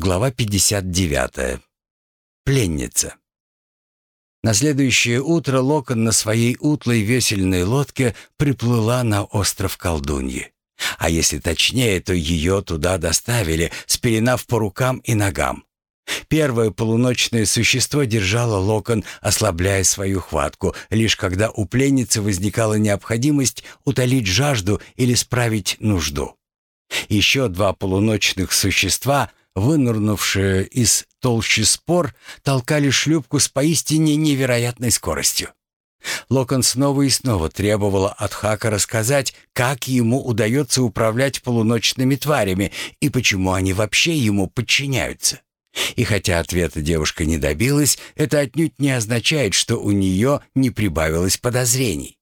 Глава 59. Пленница. На следующее утро Локон на своей утлой весельной лодке приплыла на остров Колдуньи. А если точнее, то ее туда доставили, спеленав по рукам и ногам. Первое полуночное существо держало Локон, ослабляя свою хватку, лишь когда у пленницы возникала необходимость утолить жажду или справить нужду. Еще два полуночных существа, вынырнувшие из толщи спор, толкали шлюпку с поистине невероятной скоростью. Локон снова и снова требовала от Хака рассказать, как ему удается управлять полуночными тварями и почему они вообще ему подчиняются. И хотя ответа девушка не добилась, это отнюдь не означает, что у нее не прибавилось подозрений.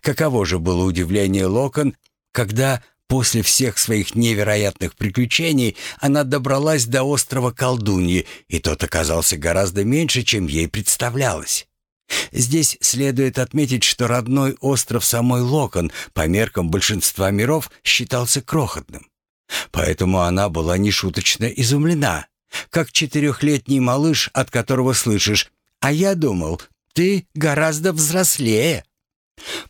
Каково же было удивление Локон, когда после всех своих невероятных приключений она добралась до острова Колдуньи, и тот оказался гораздо меньше, чем ей представлялось. Здесь следует отметить, что родной остров самой Локон по меркам большинства миров считался крохотным. Поэтому она была нешуточно изумлена, как четырехлетний малыш, от которого слышишь «А я думал, ты гораздо взрослее».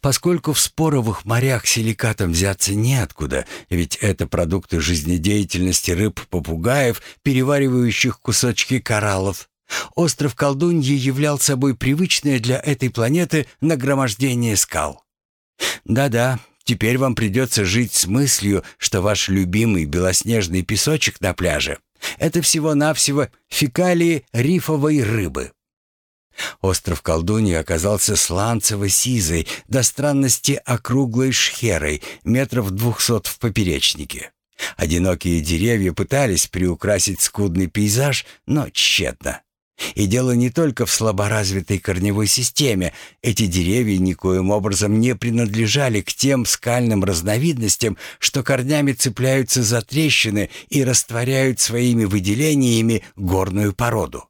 Поскольку в споровых морях силикатом взяться неоткуда, ведь это продукты жизнедеятельности рыб-попугаев, переваривающих кусочки кораллов, остров Колдуньи являл собой привычное для этой планеты нагромождение скал. Да-да, теперь вам придется жить с мыслью, что ваш любимый белоснежный песочек на пляже это всего-навсего фекалии рифовой рыбы. Остров Колдуньи оказался сланцево-сизой, до странности округлой шхерой, метров двухсот в поперечнике. Одинокие деревья пытались приукрасить скудный пейзаж, но тщетно. И дело не только в слаборазвитой корневой системе. Эти деревья никоим образом не принадлежали к тем скальным разновидностям, что корнями цепляются за трещины и растворяют своими выделениями горную породу.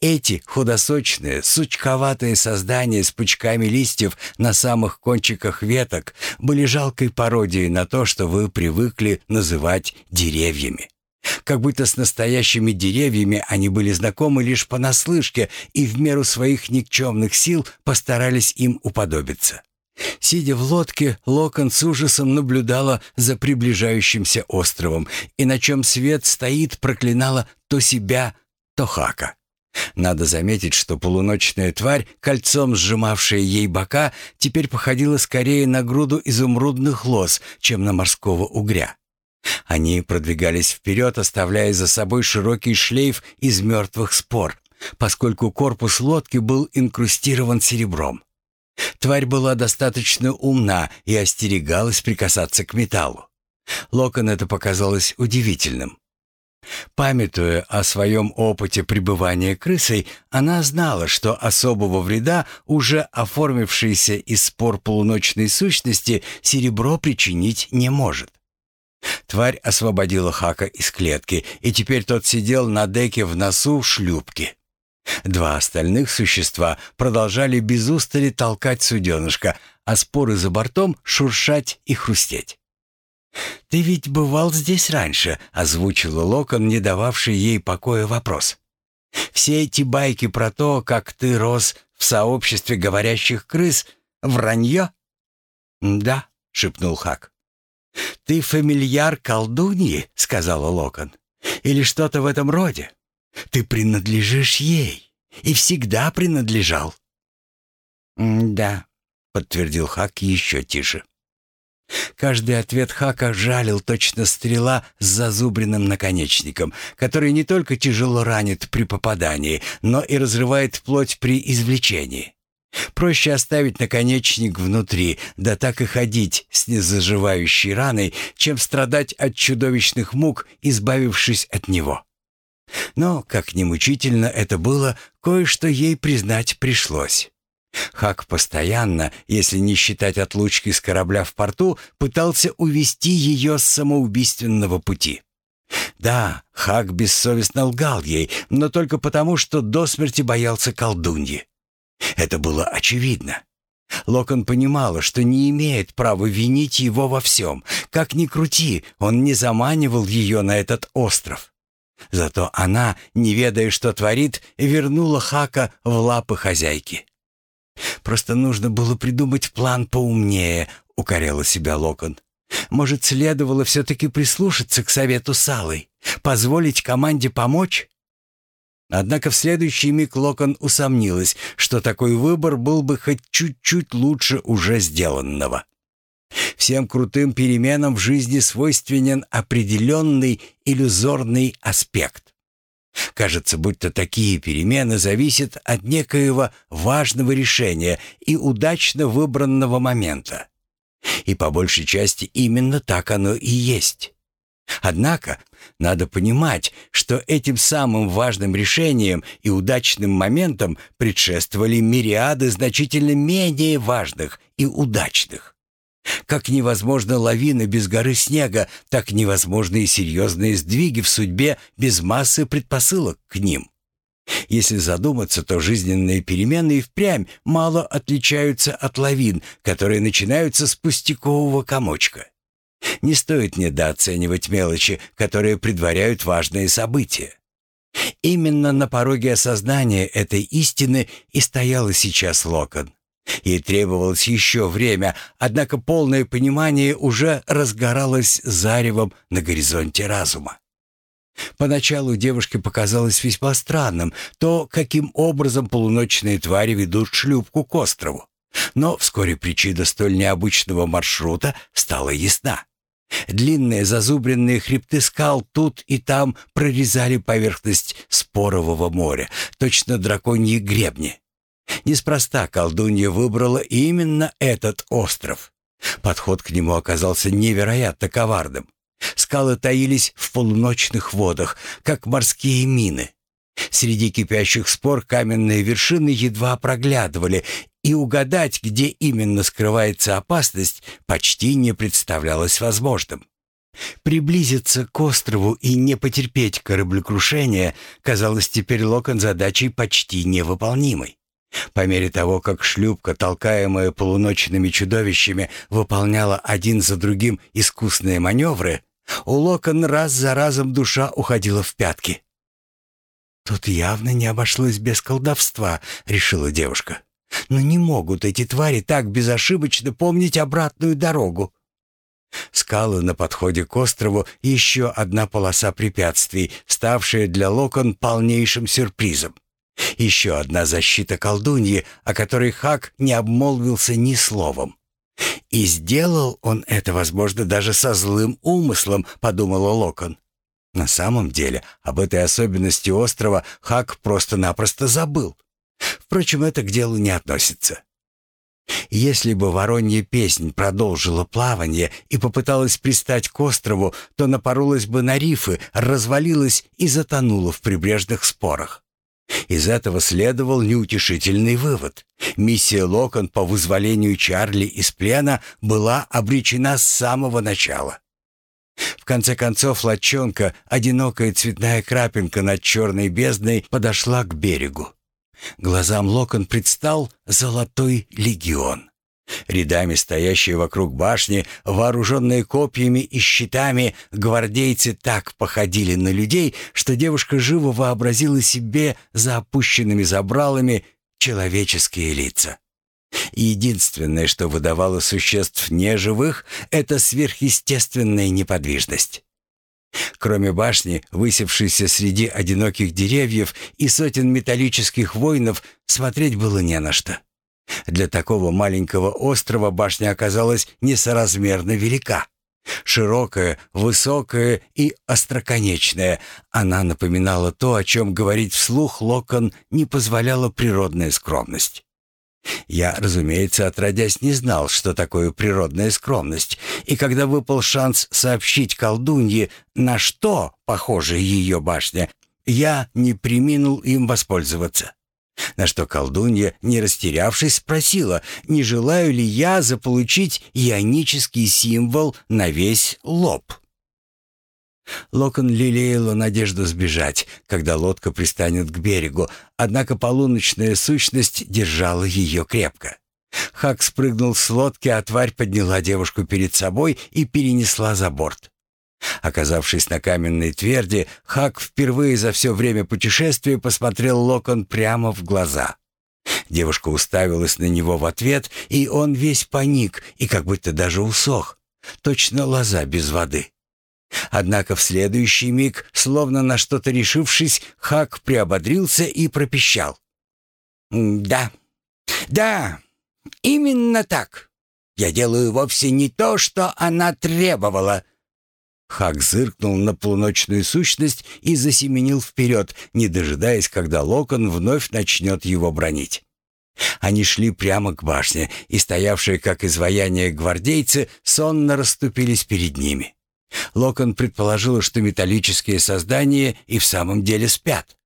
Эти худосочные, сучковатые создания с пучками листьев на самых кончиках веток были жалкой пародией на то, что вы привыкли называть деревьями. Как будто с настоящими деревьями они были знакомы лишь понаслышке и в меру своих никчемных сил постарались им уподобиться. Сидя в лодке, Локон с ужасом наблюдала за приближающимся островом, и на чем свет стоит, проклинала то себя, то Хака. Надо заметить, что полуночная тварь, кольцом сжимавшая ей бока, теперь походила скорее на груду изумрудных лос, чем на морского угря. Они продвигались вперед, оставляя за собой широкий шлейф из мертвых спор, поскольку корпус лодки был инкрустирован серебром. Тварь была достаточно умна и остерегалась прикасаться к металлу. Локон это показалось удивительным. Памятуя о своем опыте пребывания крысой, она знала, что особого вреда уже оформившейся из спор полуночной сущности серебро причинить не может. Тварь освободила Хака из клетки, и теперь тот сидел на деке в носу шлюпки. Два остальных существа продолжали без устали толкать суденышко, а споры за бортом шуршать и хрустеть. «Ты ведь бывал здесь раньше», — озвучила Локон, не дававший ей покоя вопрос. «Все эти байки про то, как ты рос в сообществе говорящих крыс, вранье?» «Да», — шепнул Хак. «Ты фамильяр колдуньи?» — сказала Локон. «Или что-то в этом роде? Ты принадлежишь ей и всегда принадлежал». «Да», — подтвердил Хак еще тише. Каждый ответ Хака жалил точно стрела с зазубренным наконечником, который не только тяжело ранит при попадании, но и разрывает плоть при извлечении. Проще оставить наконечник внутри, да так и ходить с незаживающей раной, чем страдать от чудовищных мук, избавившись от него. Но, как ни мучительно это было, кое-что ей признать пришлось. Хак постоянно, если не считать отлучки с корабля в порту, пытался увести ее с самоубийственного пути. Да, Хак бессовестно лгал ей, но только потому, что до смерти боялся колдуньи. Это было очевидно. Локон понимала, что не имеет права винить его во всем. Как ни крути, он не заманивал ее на этот остров. Зато она, не ведая, что творит, вернула Хака в лапы хозяйки. «Просто нужно было придумать план поумнее», — укоряла себя Локон. «Может, следовало все-таки прислушаться к совету Салы, позволить команде помочь?» Однако в следующий миг Локон усомнилась, что такой выбор был бы хоть чуть-чуть лучше уже сделанного. Всем крутым переменам в жизни свойственен определенный иллюзорный аспект. Кажется, будто такие перемены зависят от некоего важного решения и удачно выбранного момента. И по большей части именно так оно и есть. Однако надо понимать, что этим самым важным решением и удачным моментом предшествовали мириады значительно менее важных и удачных. Как невозможно лавина без горы снега, так невозможны и серьезные сдвиги в судьбе без массы предпосылок к ним. Если задуматься, то жизненные перемены и впрямь мало отличаются от лавин, которые начинаются с пустякового комочка. Не стоит недооценивать мелочи, которые предваряют важные события. Именно на пороге осознания этой истины и стояла сейчас Локон. Ей требовалось еще время, однако полное понимание уже разгоралось заревом на горизонте разума. Поначалу девушке показалось весьма странным то, каким образом полуночные твари ведут шлюпку к острову. Но вскоре причина столь необычного маршрута стала ясна. Длинные зазубренные хребты скал тут и там прорезали поверхность спорового моря, точно драконьи гребни. Неспроста колдунья выбрала именно этот остров. Подход к нему оказался невероятно коварным. Скалы таились в полуночных водах, как морские мины. Среди кипящих спор каменные вершины едва проглядывали, и угадать, где именно скрывается опасность, почти не представлялось возможным. Приблизиться к острову и не потерпеть кораблекрушения казалось теперь Локон задачей почти невыполнимой. По мере того, как шлюпка, толкаемая полуночными чудовищами, выполняла один за другим искусные маневры, у Локон раз за разом душа уходила в пятки. «Тут явно не обошлось без колдовства», — решила девушка. «Но не могут эти твари так безошибочно помнить обратную дорогу». Скалы на подходе к острову — еще одна полоса препятствий, ставшая для Локон полнейшим сюрпризом. Еще одна защита колдуньи, о которой Хак не обмолвился ни словом. «И сделал он это, возможно, даже со злым умыслом», — подумала Локон. На самом деле, об этой особенности острова Хак просто-напросто забыл. Впрочем, это к делу не относится. Если бы воронья песнь продолжила плавание и попыталась пристать к острову, то напоролась бы на рифы, развалилась и затонула в прибрежных спорах. Из этого следовал неутешительный вывод. Миссия Локон по вызволению Чарли из плена была обречена с самого начала. В конце концов, лодчонка, одинокая цветная крапинка над черной бездной, подошла к берегу. Глазам Локон предстал золотой легион. Рядами стоящие вокруг башни, вооруженные копьями и щитами, гвардейцы так походили на людей, что девушка живо вообразила себе за опущенными забралами человеческие лица. единственное, что выдавало существ неживых, это сверхъестественная неподвижность. Кроме башни, высевшейся среди одиноких деревьев и сотен металлических воинов, смотреть было не на что. Для такого маленького острова башня оказалась несоразмерно велика. Широкая, высокая и остроконечная, она напоминала то, о чем говорить вслух Локон не позволяла природная скромность. Я, разумеется, отродясь не знал, что такое природная скромность, и когда выпал шанс сообщить колдунье, на что похожа ее башня, я не приминул им воспользоваться. На что колдунья, не растерявшись, спросила, не желаю ли я заполучить ионический символ на весь лоб. Локон лелеяла надежду сбежать, когда лодка пристанет к берегу, однако полуночная сущность держала ее крепко. Хак спрыгнул с лодки, а тварь подняла девушку перед собой и перенесла за борт. Оказавшись на каменной тверди, Хак впервые за все время путешествия посмотрел Локон прямо в глаза. Девушка уставилась на него в ответ, и он весь паник и как будто даже усох. Точно лоза без воды. Однако в следующий миг, словно на что-то решившись, Хак приободрился и пропищал. «Да, да, именно так. Я делаю вовсе не то, что она требовала». Хак зыркнул на полуночную сущность и засеменил вперед, не дожидаясь, когда Локон вновь начнет его бронить. Они шли прямо к башне, и стоявшие, как изваяние гвардейцы, сонно расступились перед ними. Локон предположил, что металлические создания и в самом деле спят.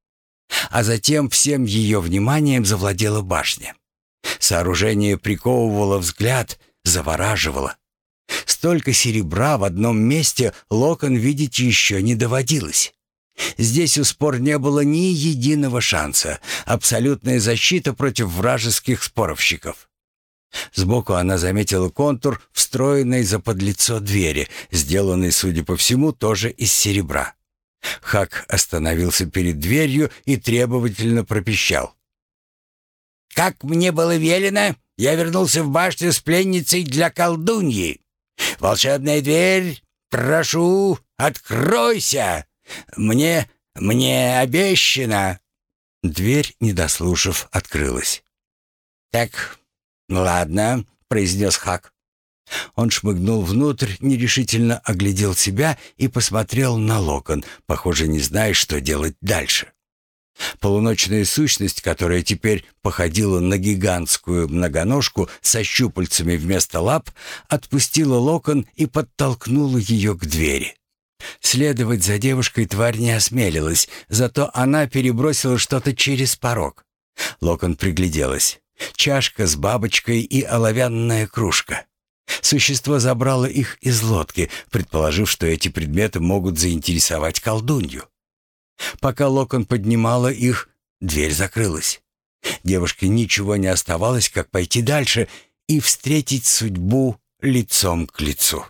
А затем всем ее вниманием завладела башня. Сооружение приковывало взгляд, завораживало. Столько серебра в одном месте Локон видеть еще не доводилось. Здесь у спор не было ни единого шанса. Абсолютная защита против вражеских споровщиков. Сбоку она заметила контур, встроенный за подлицо двери, сделанный, судя по всему, тоже из серебра. Хак остановился перед дверью и требовательно пропищал. «Как мне было велено, я вернулся в башню с пленницей для колдуньи. Волшебная дверь, прошу, откройся!» Мне... мне обещано!» Дверь, не дослушав, открылась. «Так, ладно», — произнес Хак. Он шмыгнул внутрь, нерешительно оглядел себя и посмотрел на локон, похоже, не зная, что делать дальше. Полуночная сущность, которая теперь походила на гигантскую многоножку со щупальцами вместо лап, отпустила локон и подтолкнула ее к двери. Следовать за девушкой тварь не осмелилась, зато она перебросила что-то через порог. Локон пригляделась. Чашка с бабочкой и оловянная кружка. Существо забрало их из лодки, предположив, что эти предметы могут заинтересовать колдунью. Пока Локон поднимала их, дверь закрылась. Девушке ничего не оставалось, как пойти дальше и встретить судьбу лицом к лицу.